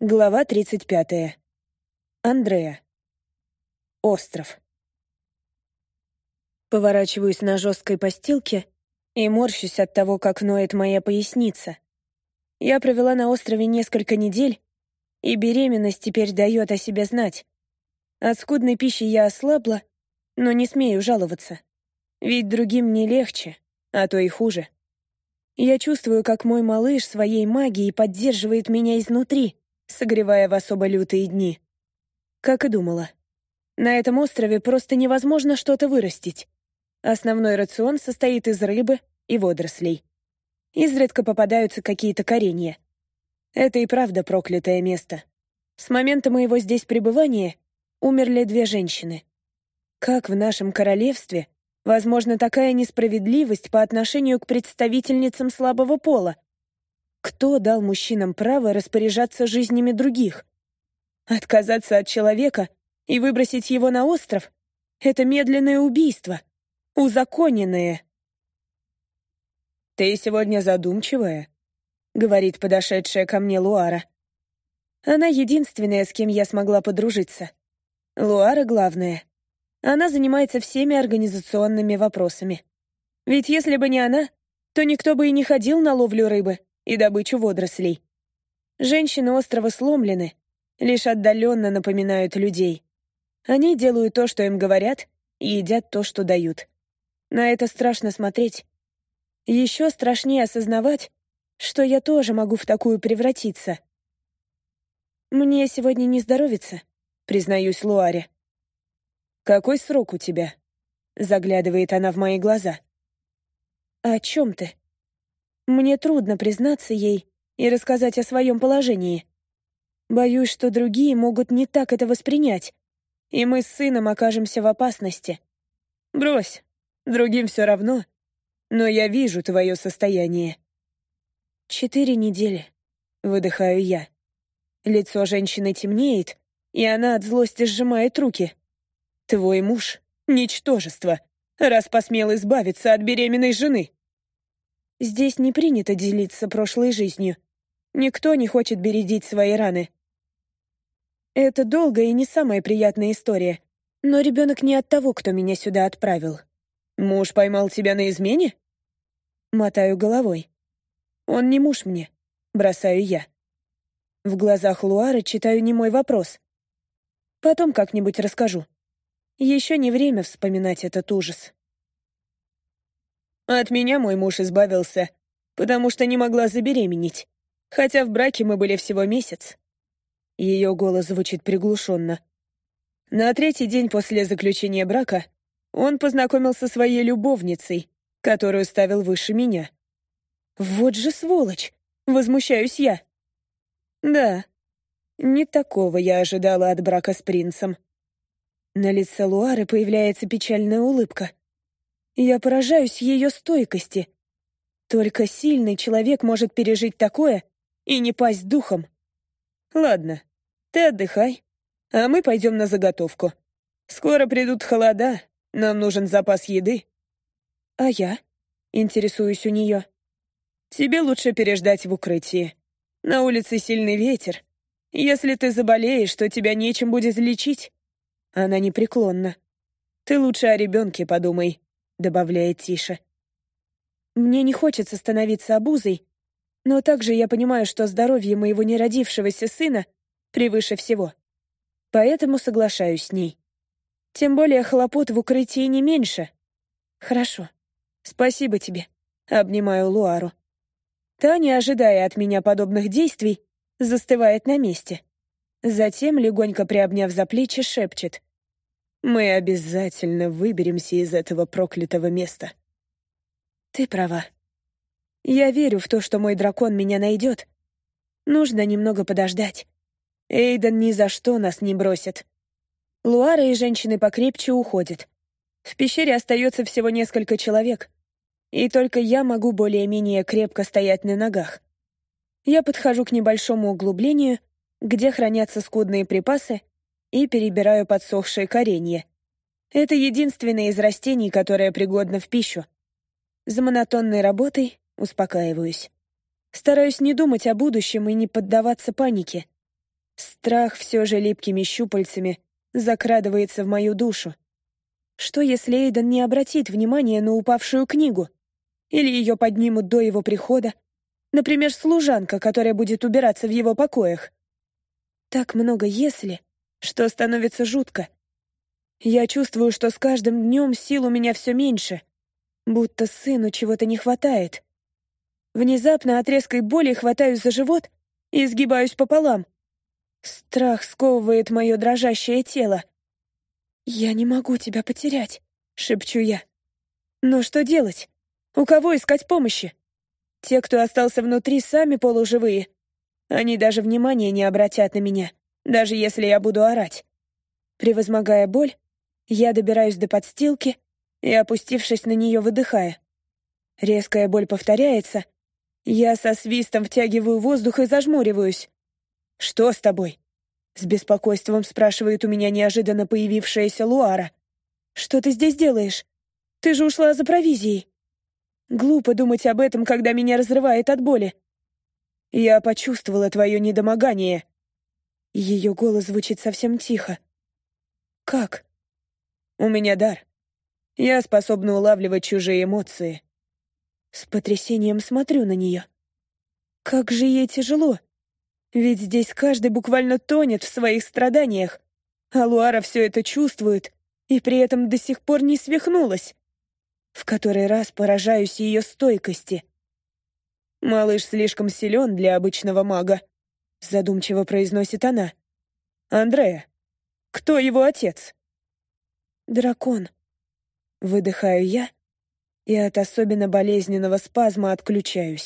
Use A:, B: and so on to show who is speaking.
A: Глава 35. Андреа. Остров. Поворачиваюсь на жесткой постилке и морщусь от того, как ноет моя поясница. Я провела на острове несколько недель, и беременность теперь дает о себе знать. От скудной пищи я ослабла, но не смею жаловаться. Ведь другим не легче, а то и хуже. Я чувствую, как мой малыш своей магией поддерживает меня изнутри — согревая в особо лютые дни. Как и думала. На этом острове просто невозможно что-то вырастить. Основной рацион состоит из рыбы и водорослей. Изредка попадаются какие-то коренья. Это и правда проклятое место. С момента моего здесь пребывания умерли две женщины. Как в нашем королевстве возможна такая несправедливость по отношению к представительницам слабого пола? Кто дал мужчинам право распоряжаться жизнями других? Отказаться от человека и выбросить его на остров — это медленное убийство, узаконенное. «Ты сегодня задумчивая», — говорит подошедшая ко мне Луара. Она единственная, с кем я смогла подружиться. Луара главная. Она занимается всеми организационными вопросами. Ведь если бы не она, то никто бы и не ходил на ловлю рыбы и добычу водорослей. Женщины острова сломлены, лишь отдаленно напоминают людей. Они делают то, что им говорят, и едят то, что дают. На это страшно смотреть. Еще страшнее осознавать, что я тоже могу в такую превратиться. «Мне сегодня не здоровится», — признаюсь Луаре. «Какой срок у тебя?» — заглядывает она в мои глаза. «О чем ты?» Мне трудно признаться ей и рассказать о своем положении. Боюсь, что другие могут не так это воспринять, и мы с сыном окажемся в опасности. Брось, другим все равно, но я вижу твое состояние. Четыре недели, выдыхаю я. Лицо женщины темнеет, и она от злости сжимает руки. Твой муж — ничтожество, раз посмел избавиться от беременной жены. Здесь не принято делиться прошлой жизнью. Никто не хочет бередить свои раны. Это долгая и не самая приятная история. Но ребенок не от того, кто меня сюда отправил. Муж поймал тебя на измене? Мотаю головой. Он не муж мне. Бросаю я. В глазах Луары читаю немой вопрос. Потом как-нибудь расскажу. Еще не время вспоминать этот ужас. От меня мой муж избавился, потому что не могла забеременеть, хотя в браке мы были всего месяц. Ее голос звучит приглушенно. На третий день после заключения брака он познакомился со своей любовницей, которую ставил выше меня. Вот же сволочь! Возмущаюсь я. Да, не такого я ожидала от брака с принцем. На лице Луары появляется печальная улыбка. Я поражаюсь ее стойкости. Только сильный человек может пережить такое и не пасть духом. Ладно, ты отдыхай, а мы пойдем на заготовку. Скоро придут холода, нам нужен запас еды. А я? Интересуюсь у нее. Тебе лучше переждать в укрытии. На улице сильный ветер. Если ты заболеешь, то тебя нечем будет лечить. Она непреклонна. Ты лучше о ребенке подумай. — добавляет тише. «Мне не хочется становиться обузой, но также я понимаю, что здоровье моего неродившегося сына превыше всего. Поэтому соглашаюсь с ней. Тем более хлопот в укрытии не меньше. Хорошо. Спасибо тебе. Обнимаю Луару. Та, не ожидая от меня подобных действий, застывает на месте. Затем, легонько приобняв за плечи, шепчет. Мы обязательно выберемся из этого проклятого места. Ты права. Я верю в то, что мой дракон меня найдет. Нужно немного подождать. Эйден ни за что нас не бросит. Луара и женщины покрепче уходят. В пещере остается всего несколько человек. И только я могу более-менее крепко стоять на ногах. Я подхожу к небольшому углублению, где хранятся скудные припасы, и перебираю подсохшие коренья. Это единственное из растений, которое пригодно в пищу. За монотонной работой успокаиваюсь. Стараюсь не думать о будущем и не поддаваться панике. Страх все же липкими щупальцами закрадывается в мою душу. Что, если Эйден не обратит внимания на упавшую книгу? Или ее поднимут до его прихода? Например, служанка, которая будет убираться в его покоях. Так много «если», что становится жутко. Я чувствую, что с каждым днем сил у меня все меньше, будто сыну чего-то не хватает. Внезапно от резкой боли хватаюсь за живот и сгибаюсь пополам. Страх сковывает мое дрожащее тело. «Я не могу тебя потерять», — шепчу я. «Но что делать? У кого искать помощи? Те, кто остался внутри, сами полуживые. Они даже внимания не обратят на меня, даже если я буду орать. Превозмогая боль, я добираюсь до подстилки и, опустившись на нее, выдыхая. Резкая боль повторяется. Я со свистом втягиваю воздух и зажмуриваюсь. «Что с тобой?» С беспокойством спрашивает у меня неожиданно появившаяся Луара. «Что ты здесь делаешь? Ты же ушла за провизией». Глупо думать об этом, когда меня разрывает от боли. Я почувствовала твое недомогание. Ее голос звучит совсем тихо. Как? У меня дар. Я способна улавливать чужие эмоции. С потрясением смотрю на нее. Как же ей тяжело. Ведь здесь каждый буквально тонет в своих страданиях. А Луара все это чувствует и при этом до сих пор не свихнулась. В который раз поражаюсь ее стойкости. «Малыш слишком силен для обычного мага», — задумчиво произносит она. «Андрея, кто его отец?» «Дракон». Выдыхаю я и от особенно болезненного спазма отключаюсь.